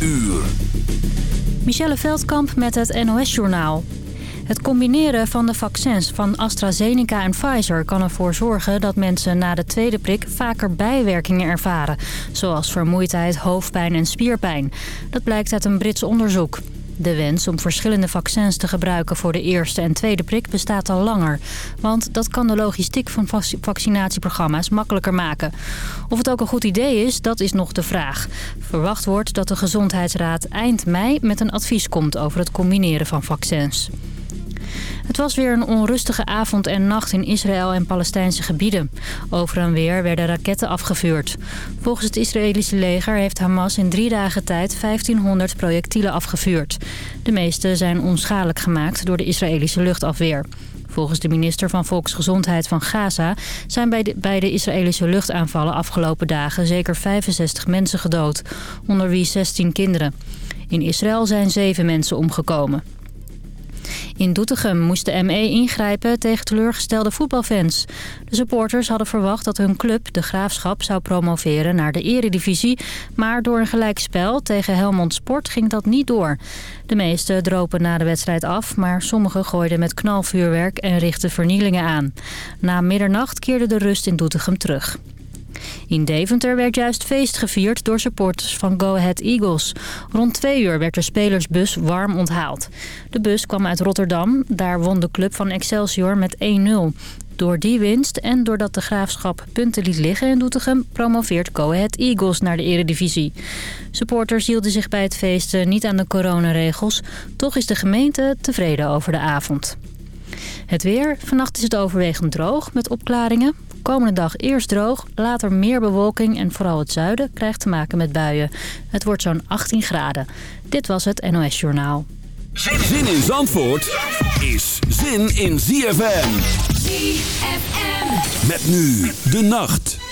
uur. Michelle Veldkamp met het NOS-journaal. Het combineren van de vaccins van AstraZeneca en Pfizer kan ervoor zorgen dat mensen na de tweede prik vaker bijwerkingen ervaren. Zoals vermoeidheid, hoofdpijn en spierpijn. Dat blijkt uit een Brits onderzoek. De wens om verschillende vaccins te gebruiken voor de eerste en tweede prik bestaat al langer. Want dat kan de logistiek van vaccinatieprogramma's makkelijker maken. Of het ook een goed idee is, dat is nog de vraag. Verwacht wordt dat de Gezondheidsraad eind mei met een advies komt over het combineren van vaccins. Het was weer een onrustige avond en nacht in Israël en Palestijnse gebieden. Over en weer werden raketten afgevuurd. Volgens het Israëlische leger heeft Hamas in drie dagen tijd 1500 projectielen afgevuurd. De meeste zijn onschadelijk gemaakt door de Israëlische luchtafweer. Volgens de minister van Volksgezondheid van Gaza zijn bij de, bij de Israëlische luchtaanvallen afgelopen dagen zeker 65 mensen gedood, onder wie 16 kinderen. In Israël zijn zeven mensen omgekomen. In Doetinchem moest de ME ingrijpen tegen teleurgestelde voetbalfans. De supporters hadden verwacht dat hun club, de Graafschap, zou promoveren naar de eredivisie. Maar door een gelijkspel tegen Helmond Sport ging dat niet door. De meesten dropen na de wedstrijd af, maar sommigen gooiden met knalvuurwerk en richtten vernielingen aan. Na middernacht keerde de rust in Doetinchem terug. In Deventer werd juist feest gevierd door supporters van Go Ahead Eagles. Rond twee uur werd de spelersbus warm onthaald. De bus kwam uit Rotterdam. Daar won de club van Excelsior met 1-0. Door die winst en doordat de Graafschap punten liet liggen in Doetinchem... promoveert Go Ahead Eagles naar de eredivisie. Supporters hielden zich bij het feest niet aan de coronaregels. Toch is de gemeente tevreden over de avond. Het weer. Vannacht is het overwegend droog met opklaringen. Komende dag eerst droog, later meer bewolking en vooral het zuiden krijgt te maken met buien. Het wordt zo'n 18 graden. Dit was het NOS Journaal. Zin in Zandvoort is zin in ZFM. ZFM. Met nu de nacht.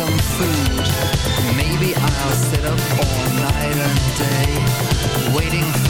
some food. Maybe I'll sit up all night and day Waiting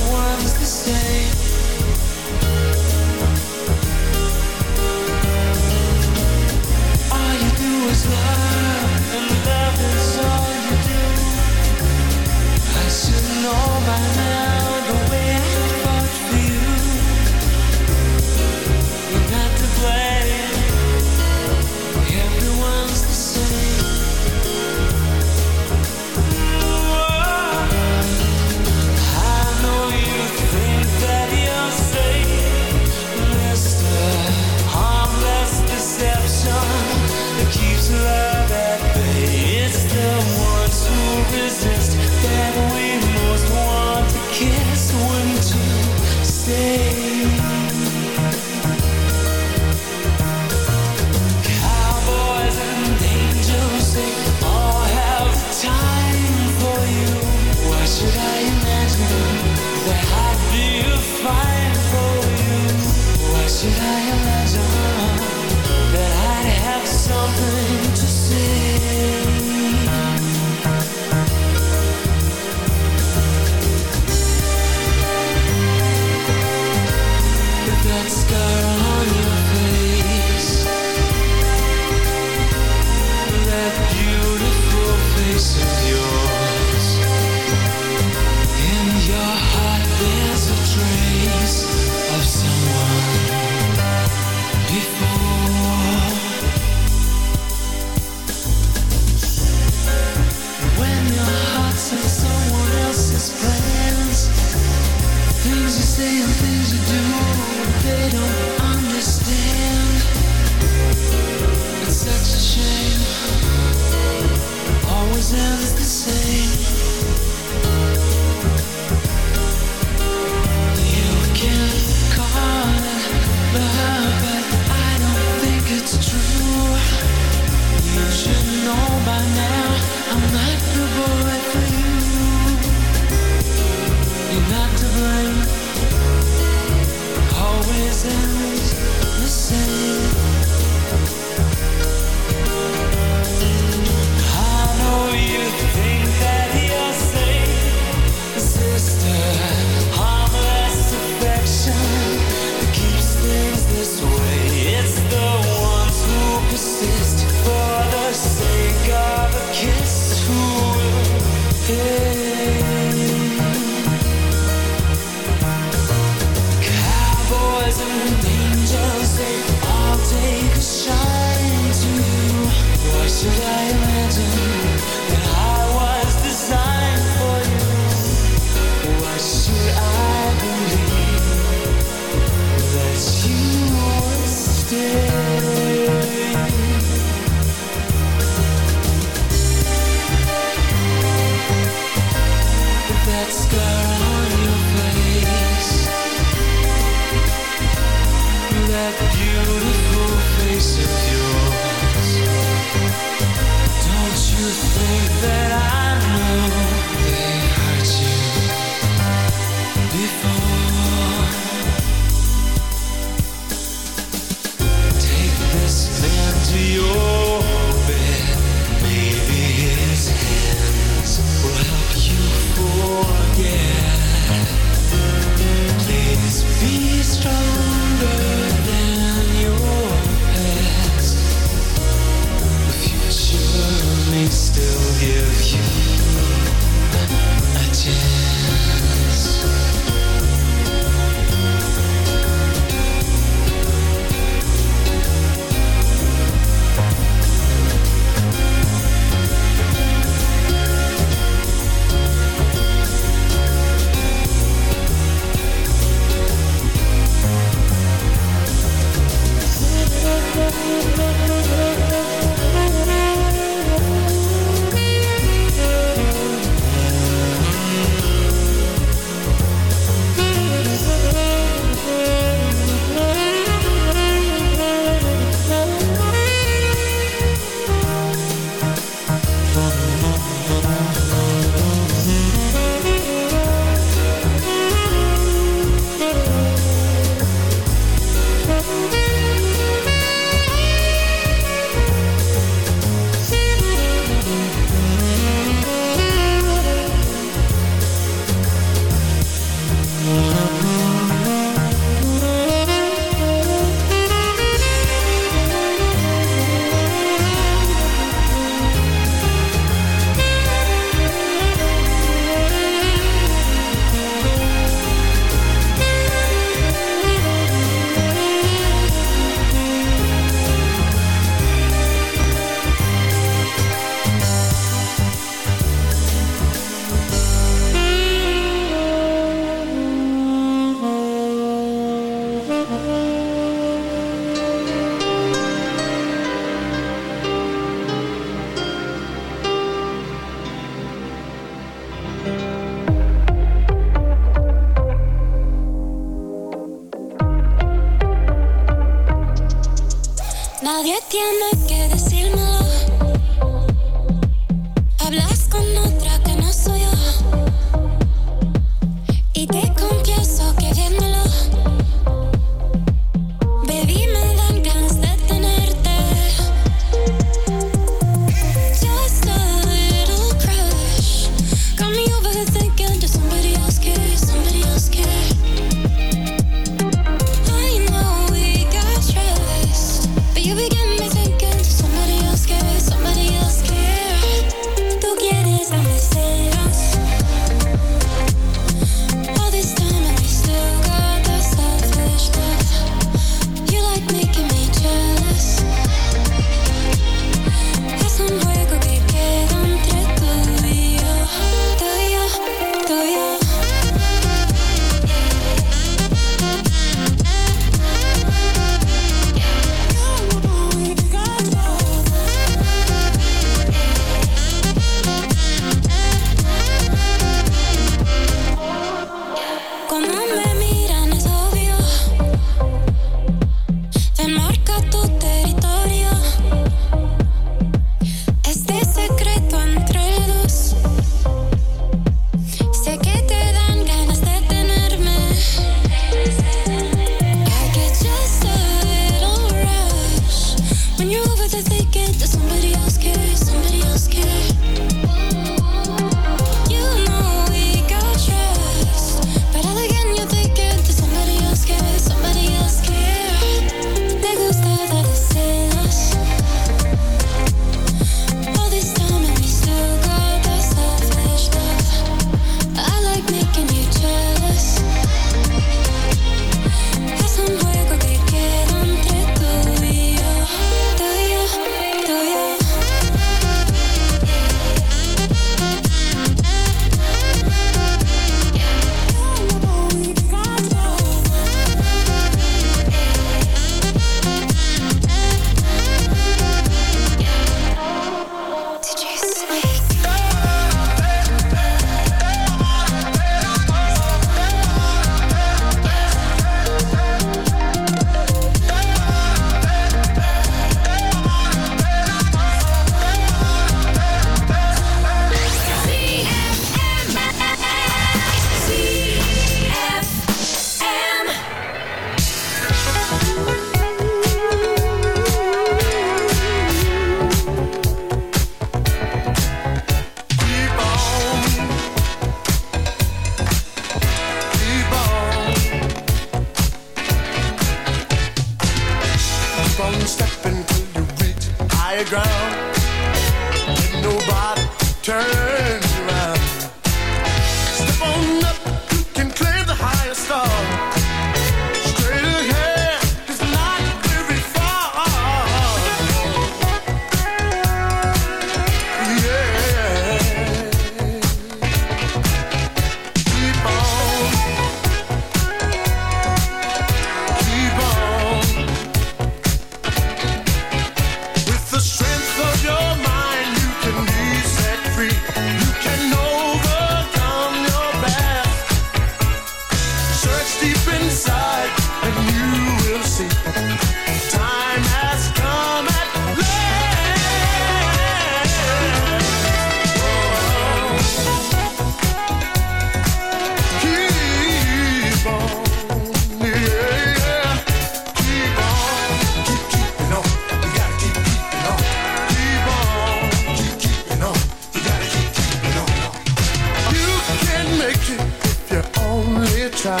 if you only try.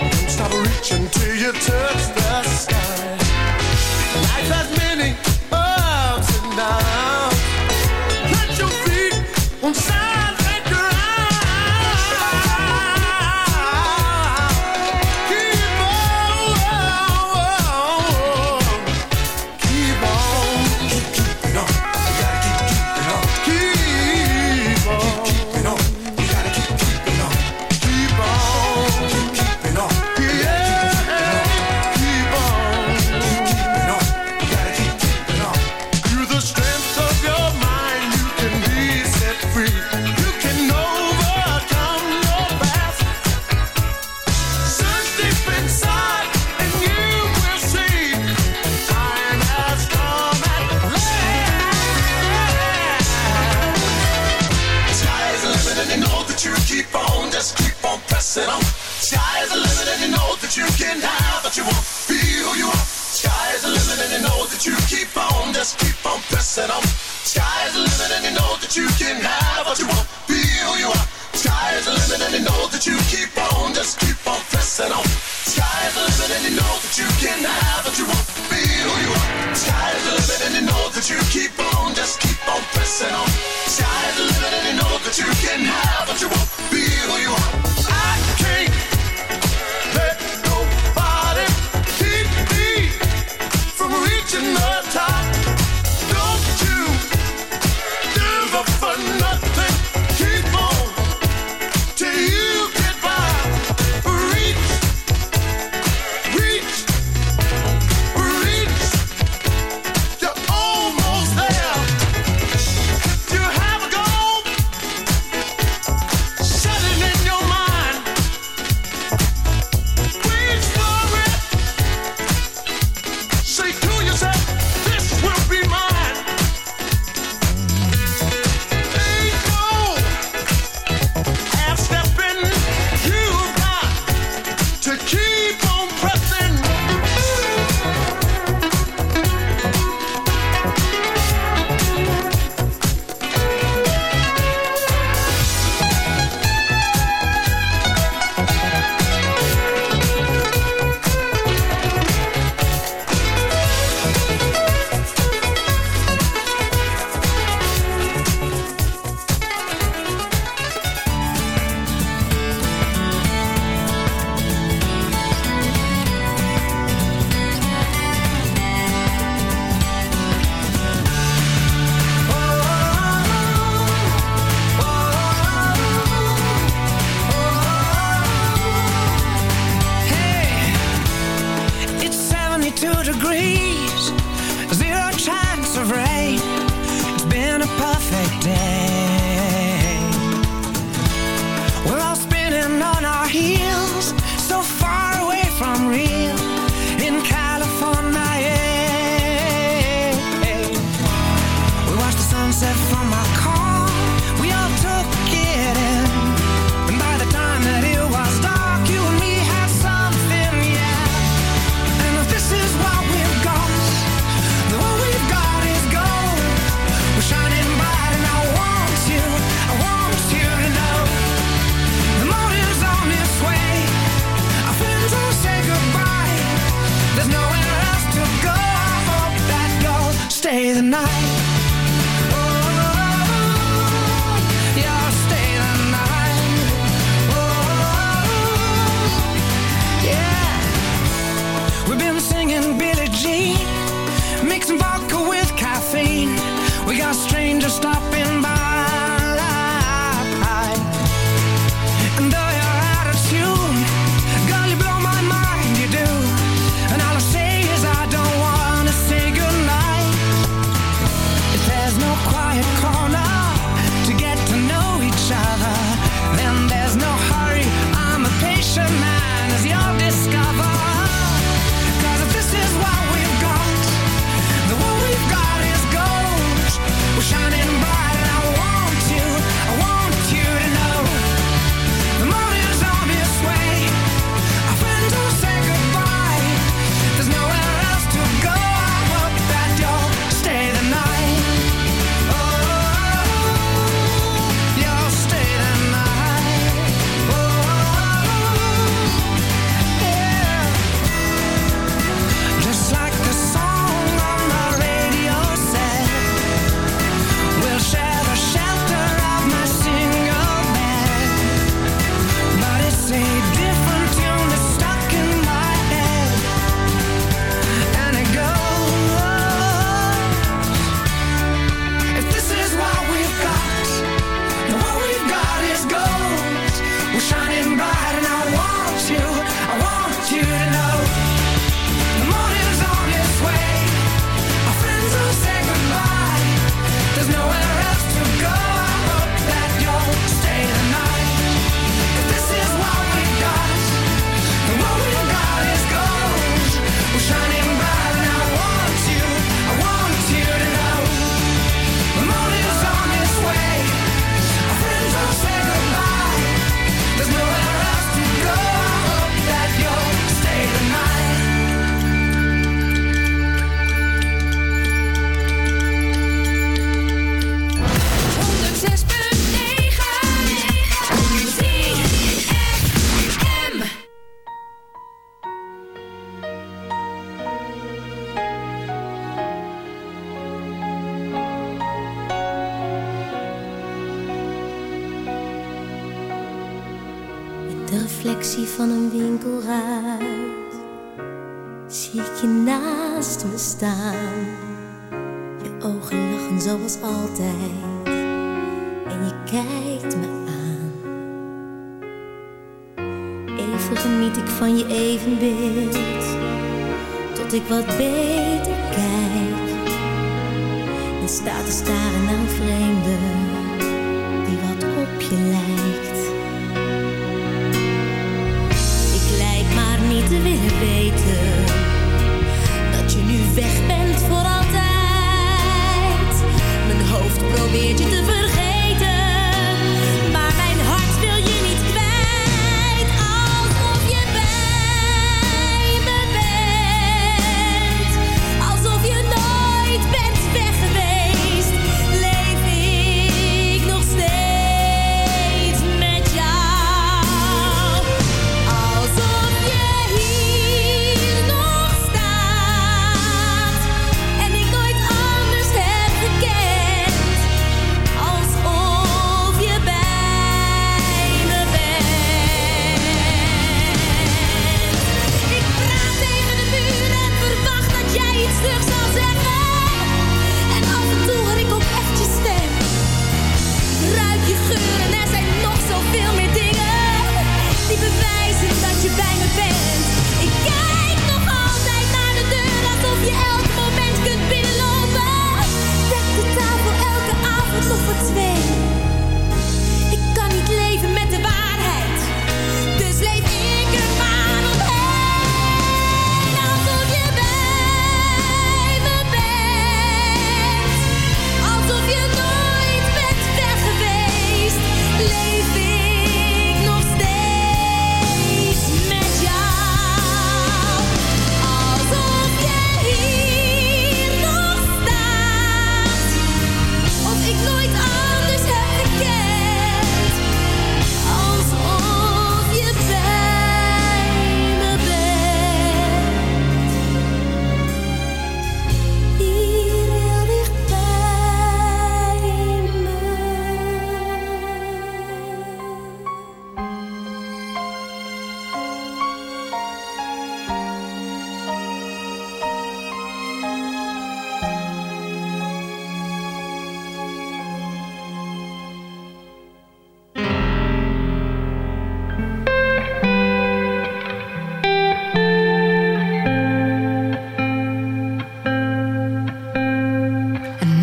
Don't stop reaching till you touch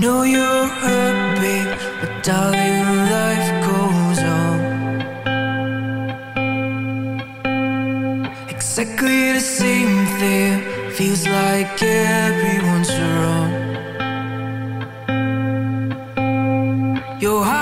know you're hurt, babe, but darling, life goes on. Exactly the same thing feels like everyone's wrong. Your heart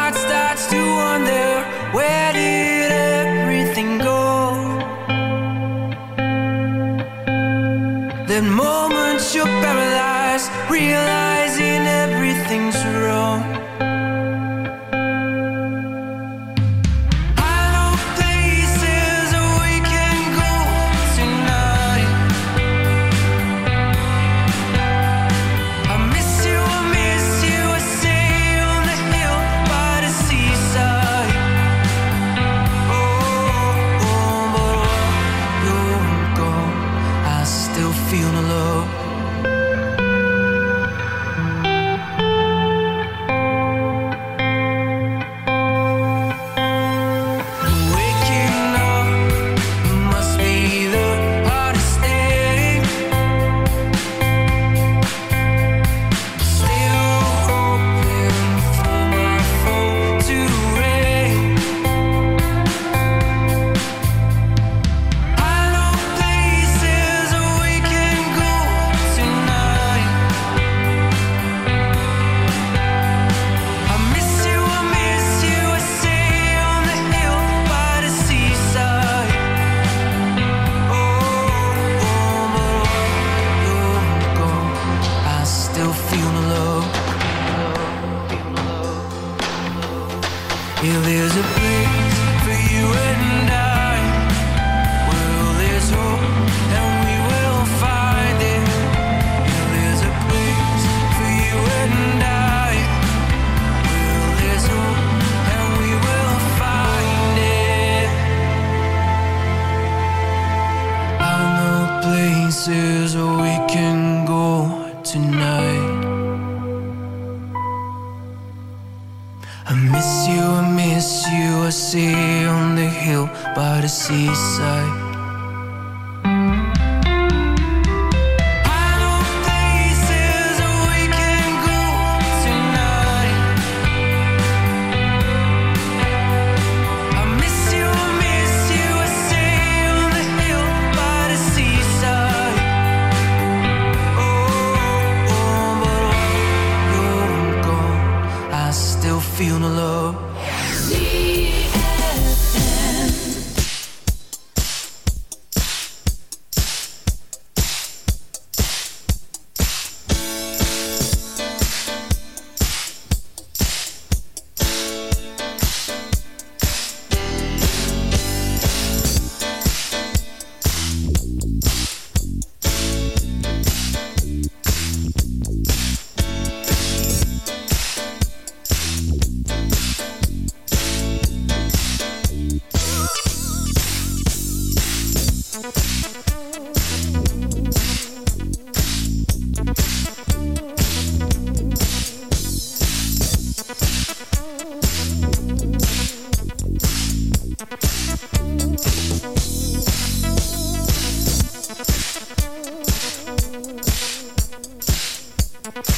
Thank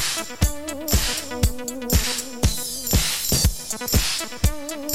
you.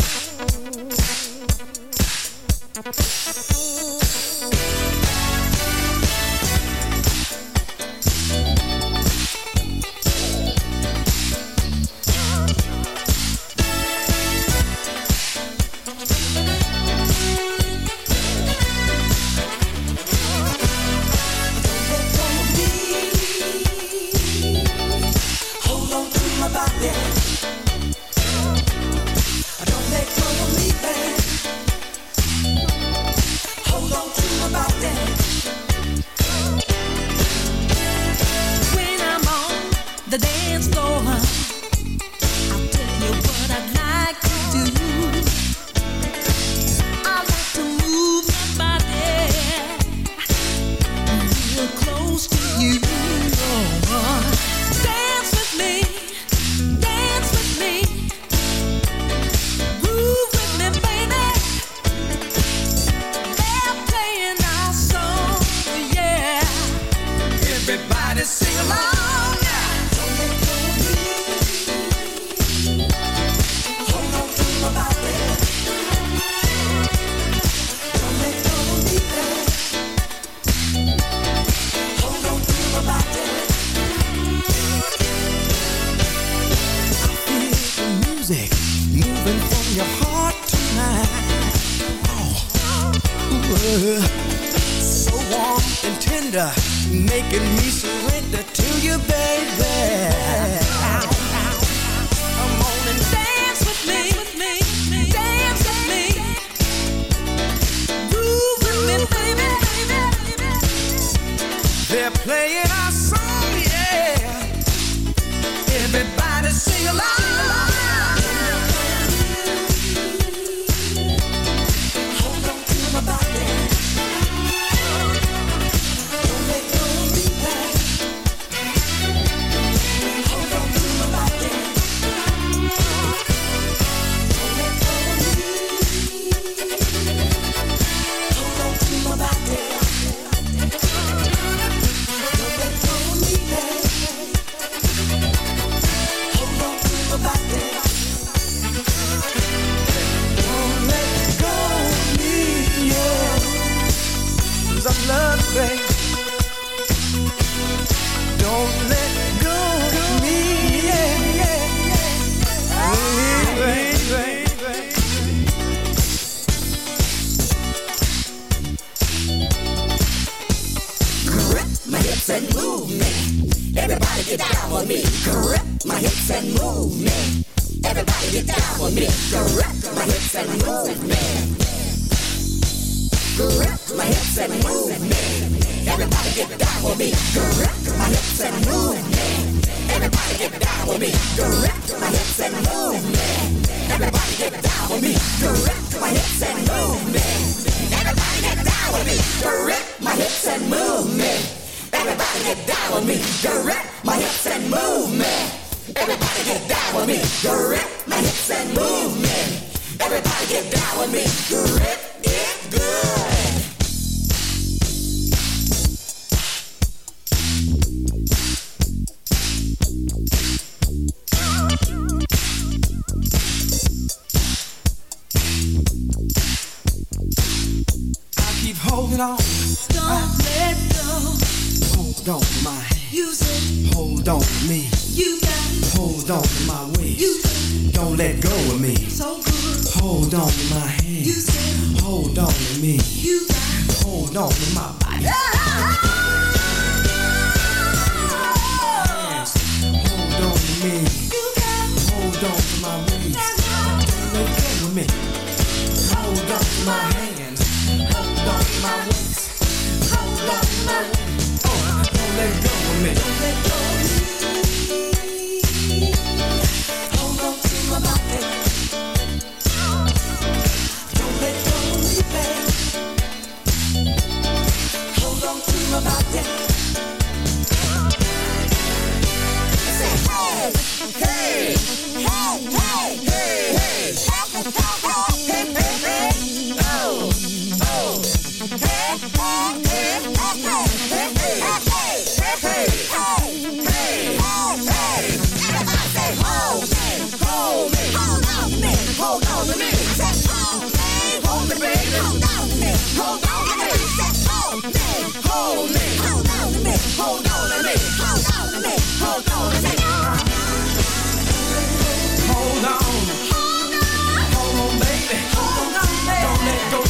playing our you know. Don't I, let go. Hold on to my hand. Use it. Hold on to me. You got. Hold on to my waist. Use it. Don't let go of me. So good. Hold on to my hand. Use it. Hold on to me. You got. Hold on to my body. Hold on to me. You got. Hold on to my waist. Don't let go of me. Hold on to my hand. Let me.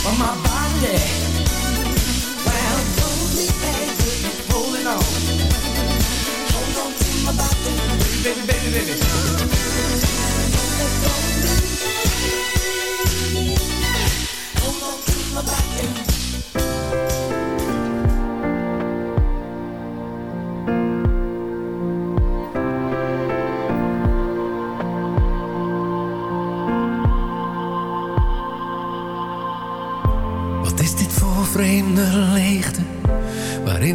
on baby, baby.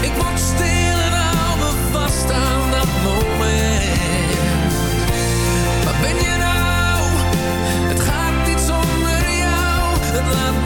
Ik mag stelen, hou me vast aan dat moment. Wat ben je nou? Het gaat iets onder jou. Het laat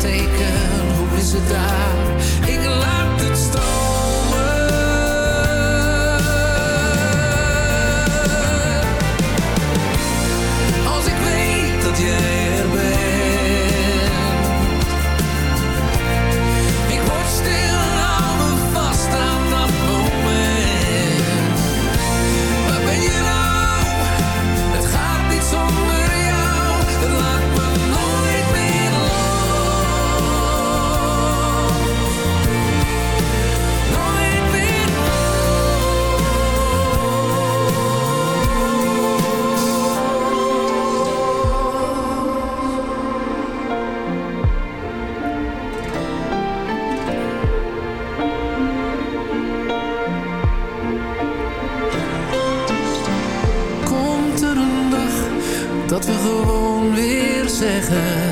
hoe is het daar? Ik laat het stromen. gewoon weer zeggen.